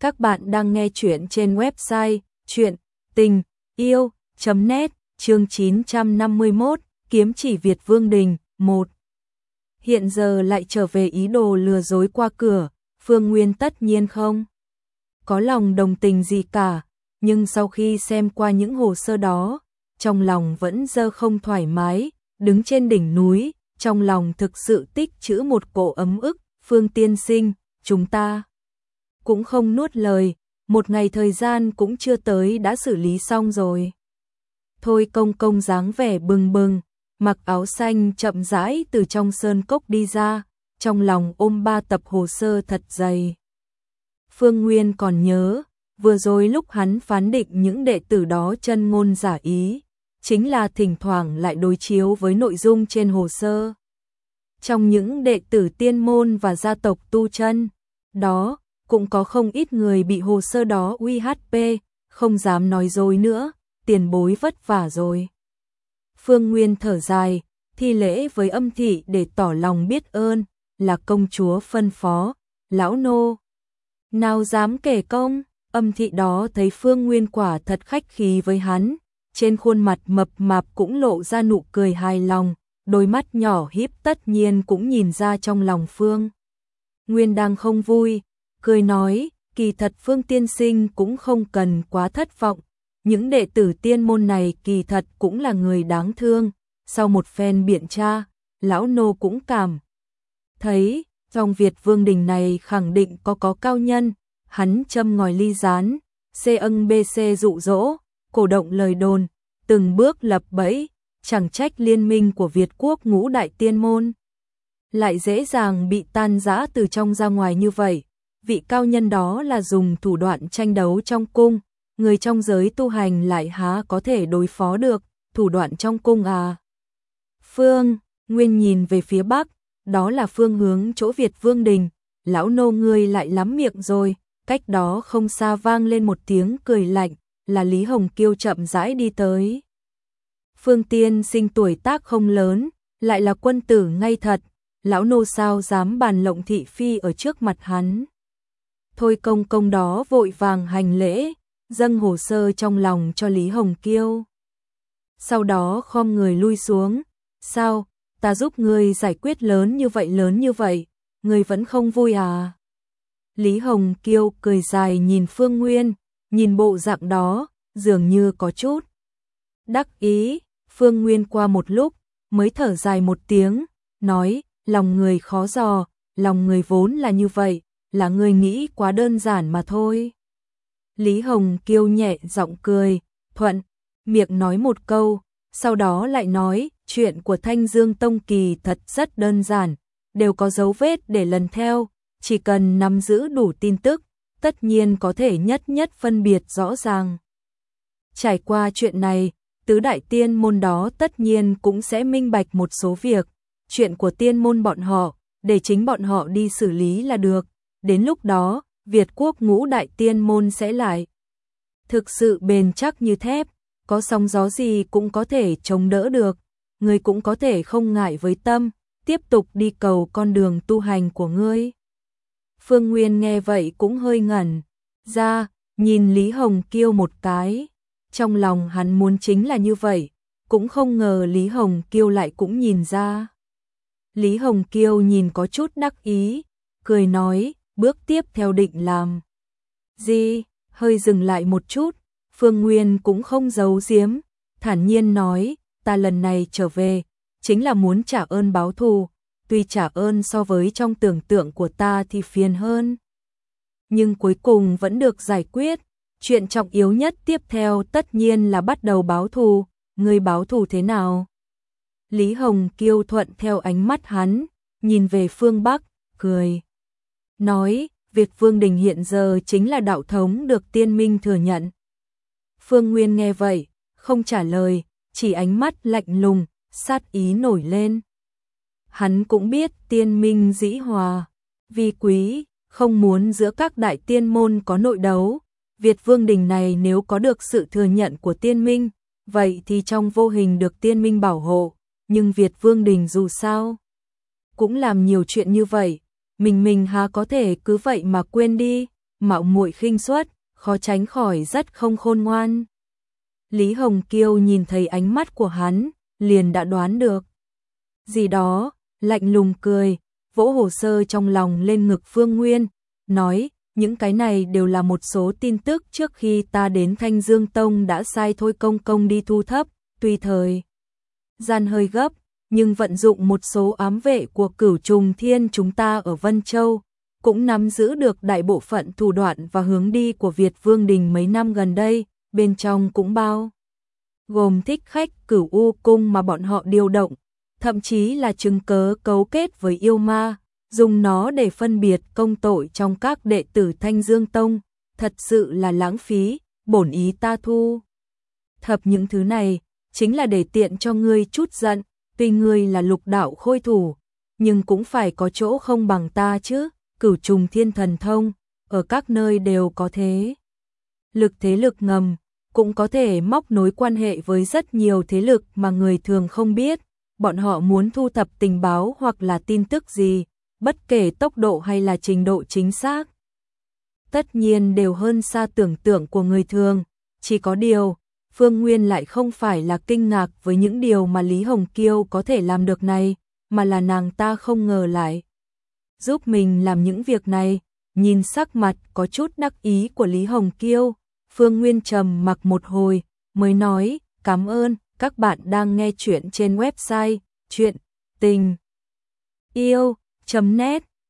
Các bạn đang nghe chuyện trên website chuyện tình yêu.net chương 951 Kiếm chỉ Việt Vương Đình 1 Hiện giờ lại trở về ý đồ lừa dối qua cửa, Phương Nguyên tất nhiên không có lòng đồng tình gì cả, nhưng sau khi xem qua những hồ sơ đó, trong lòng vẫn dơ không thoải mái, đứng trên đỉnh núi, trong lòng thực sự tích chữ một cổ ấm ức, Phương Tiên Sinh, chúng ta cũng không nuốt lời, một ngày thời gian cũng chưa tới đã xử lý xong rồi. Thôi công công dáng vẻ bừng bừng, mặc áo xanh chậm rãi từ trong sơn cốc đi ra, trong lòng ôm ba tập hồ sơ thật dày. Phương Nguyên còn nhớ, vừa rồi lúc hắn phán định những đệ tử đó chân ngôn giả ý, chính là thỉnh thoảng lại đối chiếu với nội dung trên hồ sơ. Trong những đệ tử tiên môn và gia tộc tu chân, đó cũng có không ít người bị hồ sơ đó uy HP, không dám nói dối nữa, tiền bối vất vả rồi. Phương Nguyên thở dài, thi lễ với âm thị để tỏ lòng biết ơn, là công chúa phân phó, lão nô. Nào dám kể công, âm thị đó thấy Phương Nguyên quả thật khách khí với hắn, trên khuôn mặt mập mạp cũng lộ ra nụ cười hài lòng, đôi mắt nhỏ híp tất nhiên cũng nhìn ra trong lòng Phương. Nguyên đang không vui, cười nói, kỳ thật Phương Tiên Sinh cũng không cần quá thất vọng, những đệ tử tiên môn này kỳ thật cũng là người đáng thương, sau một phen biện tra, lão nô cũng cảm. Thấy, trong Việt Vương Đình này khẳng định có có cao nhân, hắn châm ngòi ly rán, xê ân BC dụ dỗ, cổ động lời đồn, từng bước lập bẫy, chẳng trách liên minh của Việt quốc ngũ đại tiên môn. Lại dễ dàng bị tan rã từ trong ra ngoài như vậy, vị cao nhân đó là dùng thủ đoạn tranh đấu trong cung, người trong giới tu hành lại há có thể đối phó được, thủ đoạn trong cung à. Phương, Nguyên nhìn về phía bắc, đó là phương hướng chỗ Việt Vương Đình, lão nô ngươi lại lắm miệng rồi, cách đó không xa vang lên một tiếng cười lạnh, là Lý Hồng Kiêu chậm rãi đi tới. Phương Tiên sinh tuổi tác không lớn, lại là quân tử ngay thật, lão nô sao dám bàn lộng thị phi ở trước mặt hắn. Thôi công công đó vội vàng hành lễ, dâng hồ sơ trong lòng cho Lý Hồng Kiêu. Sau đó khom người lui xuống, sao, ta giúp ngươi giải quyết lớn như vậy lớn như vậy, ngươi vẫn không vui à? Lý Hồng Kiêu cười dài nhìn Phương Nguyên, nhìn bộ dạng đó, dường như có chút. Đắc ý, Phương Nguyên qua một lúc, mới thở dài một tiếng, nói, lòng người khó dò, lòng người vốn là như vậy, là người nghĩ quá đơn giản mà thôi. Lý Hồng kiêu nhẹ giọng cười, thuận, miệng nói một câu, sau đó lại nói, chuyện của Thanh Dương Tông Kỳ thật rất đơn giản, đều có dấu vết để lần theo, chỉ cần nắm giữ đủ tin tức, tất nhiên có thể nhất nhất phân biệt rõ ràng. Trải qua chuyện này, tứ đại tiên môn đó tất nhiên cũng sẽ minh bạch một số việc, chuyện của tiên môn bọn họ, để chính bọn họ đi xử lý là được, đến lúc đó, Việt quốc ngũ đại tiên môn sẽ lại. Thực sự bền chắc như thép, có sóng gió gì cũng có thể chống đỡ được, người cũng có thể không ngại với tâm, tiếp tục đi cầu con đường tu hành của ngươi. Phương Nguyên nghe vậy cũng hơi ngẩn, ra, nhìn Lý Hồng Kiêu một cái, trong lòng hắn muốn chính là như vậy, cũng không ngờ Lý Hồng Kiêu lại cũng nhìn ra. Lý Hồng Kiêu nhìn có chút đắc ý, cười nói, bước tiếp theo định làm. Gì, hơi dừng lại một chút, Phương Nguyên cũng không giấu giếm, thản nhiên nói, ta lần này trở về, chính là muốn trả ơn báo thù, tuy trả ơn so với trong tưởng tượng của ta thì phiền hơn. Nhưng cuối cùng vẫn được giải quyết, chuyện trọng yếu nhất tiếp theo tất nhiên là bắt đầu báo thù, người báo thù thế nào? Lý Hồng kiêu thuận theo ánh mắt hắn, nhìn về phương Bắc, cười. Nói, việc Vương Đình hiện giờ chính là đạo thống được tiên minh thừa nhận. Phương Nguyên nghe vậy, không trả lời, chỉ ánh mắt lạnh lùng, sát ý nổi lên. Hắn cũng biết tiên minh dĩ hòa, vì quý, không muốn giữa các đại tiên môn có nội đấu. Việt Vương Đình này nếu có được sự thừa nhận của tiên minh, vậy thì trong vô hình được tiên minh bảo hộ, nhưng Việt Vương Đình dù sao cũng làm nhiều chuyện như vậy, mình mình há có thể cứ vậy mà quên đi, mạo muội khinh suất, khó tránh khỏi rất không khôn ngoan. Lý Hồng Kiêu nhìn thấy ánh mắt của hắn, liền đã đoán được. Gì đó, lạnh lùng cười, vỗ hồ sơ trong lòng lên ngực Phương Nguyên, nói, những cái này đều là một số tin tức trước khi ta đến Thanh Dương Tông đã sai thôi công công đi thu thấp, tùy thời. Gian hơi gấp, nhưng vận dụng một số ám vệ của cửu trùng thiên chúng ta ở Vân Châu, cũng nắm giữ được đại bộ phận thủ đoạn và hướng đi của Việt Vương Đình mấy năm gần đây, bên trong cũng bao. Gồm thích khách cửu u cung mà bọn họ điều động, thậm chí là chứng cớ cấu kết với yêu ma, dùng nó để phân biệt công tội trong các đệ tử Thanh Dương Tông, thật sự là lãng phí, bổn ý ta thu. Thập những thứ này, chính là để tiện cho ngươi chút giận, tuy ngươi là lục đạo khôi thủ, nhưng cũng phải có chỗ không bằng ta chứ, cửu trùng thiên thần thông, ở các nơi đều có thế. Lực thế lực ngầm, cũng có thể móc nối quan hệ với rất nhiều thế lực mà người thường không biết, bọn họ muốn thu thập tình báo hoặc là tin tức gì, bất kể tốc độ hay là trình độ chính xác. Tất nhiên đều hơn xa tưởng tượng của người thường, chỉ có điều, Phương Nguyên lại không phải là kinh ngạc với những điều mà Lý Hồng Kiêu có thể làm được này, mà là nàng ta không ngờ lại. Giúp mình làm những việc này, nhìn sắc mặt có chút đắc ý của Lý Hồng Kiêu, Phương Nguyên trầm mặc một hồi, mới nói, cảm ơn, các bạn đang nghe chuyện trên website chuyện tình yêu.net